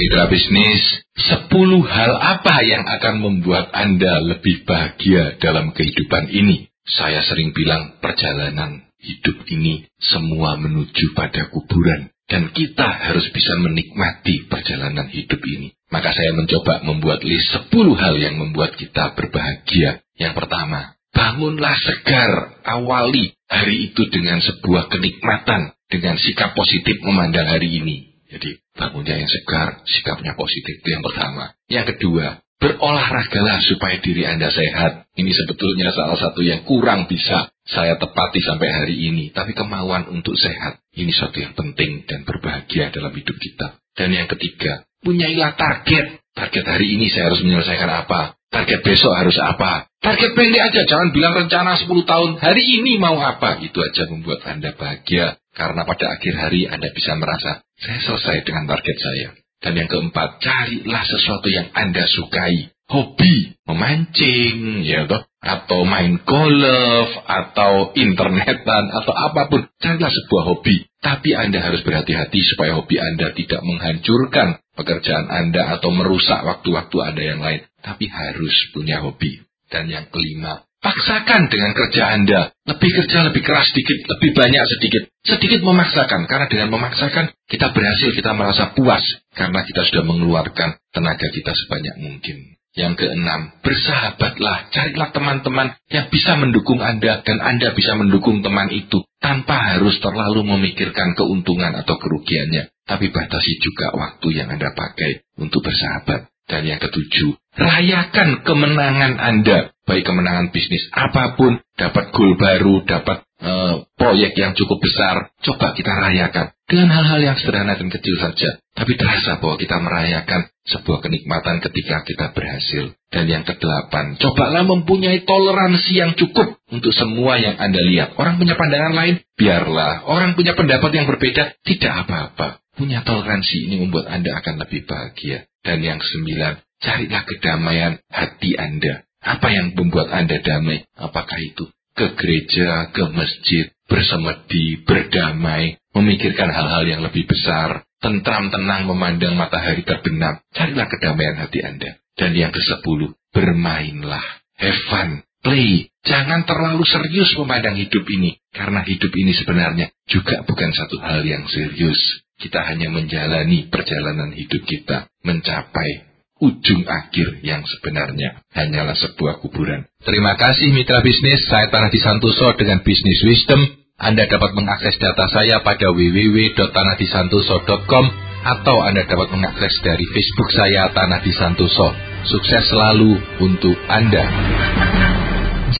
mitra bisnis, 10 hal apa yang akan membuat Anda lebih bahagia dalam kehidupan ini? Saya sering bilang perjalanan hidup ini semua menuju pada kuburan. Dan kita harus bisa menikmati perjalanan hidup ini. Maka saya mencoba membuat list 10 hal yang membuat kita berbahagia. Yang pertama, bangunlah segar, awali hari itu dengan sebuah kenikmatan, dengan sikap positif memandang hari ini. Jadi bangunnya yang segar, sikapnya positif itu yang pertama. Yang kedua, berolahragalah supaya diri Anda sehat. Ini sebetulnya salah satu yang kurang bisa saya tepati sampai hari ini. Tapi kemauan untuk sehat, ini suatu yang penting dan berbahagia dalam hidup kita. Dan yang ketiga, punyailah target. Target hari ini saya harus menyelesaikan apa? Target besok harus apa? Target pendek aja, jangan bilang rencana 10 tahun. Hari ini mau apa? Itu aja membuat Anda bahagia. Karena pada akhir hari Anda bisa merasa, saya selesai dengan target saya. Dan yang keempat, carilah sesuatu yang Anda sukai. Hobi, memancing, ya toh, atau main golf, atau internetan, atau apa pun. Carilah sebuah hobi. Tapi Anda harus berhati-hati supaya hobi Anda tidak menghancurkan pekerjaan Anda atau merusak waktu-waktu Anda yang lain. Tapi harus punya hobi. Dan yang kelima, Paksakan dengan kerja Anda. Lebih kerja, lebih keras sedikit, lebih banyak sedikit. Sedikit memaksakan, karena dengan memaksakan kita berhasil, kita merasa puas. Karena kita sudah mengeluarkan tenaga kita sebanyak mungkin. Yang keenam, bersahabatlah, carilah teman-teman yang bisa mendukung Anda dan Anda bisa mendukung teman itu tanpa harus terlalu memikirkan keuntungan atau kerugiannya. Tapi batasi juga waktu yang Anda pakai untuk bersahabat. Dan yang ketujuh, rayakan kemenangan Anda baik kemenangan bisnis apa pun, dapat goal baru, dapat uh, proyek yang cukup besar, coba kita rayakan dengan hal-hal yang sederhana dan kecil saja. Tapi terasa bahwa kita merayakan sebuah kenikmatan ketika kita berhasil. Dan yang kedelapan, cobalah mempunyai toleransi yang cukup untuk semua yang Anda lihat. Orang punya pandangan lain, biarlah. Orang punya pendapat yang berbeda, tidak apa-apa. Punya toleransi ini membuat Anda akan lebih bahagia. Dan yang sembilan, carilah kedamaian hati Anda. Apa yang membuat Anda damai? Apakah itu ke gereja, ke masjid, bersemedi, berdamai, memikirkan hal-hal yang lebih besar, tentram tenang memandang matahari terbenam. Carilah kedamaian hati Anda. Dan yang ke sepuluh, bermainlah. Have fun. Play. Jangan terlalu serius memandang hidup ini. Karena hidup ini sebenarnya juga bukan satu hal yang serius. Kita hanya menjalani perjalanan hidup kita. Mencapai ujung akhir yang sebenarnya hanyalah sebuah kuburan. Terima kasih mitra bisnis, saya Tanah Disantoso dengan Bisnis Wisdom. Anda dapat mengakses data saya pada www.tanahdisantoso.com atau Anda dapat mengakses dari Facebook saya Tanah Disantoso. Sukses selalu untuk Anda.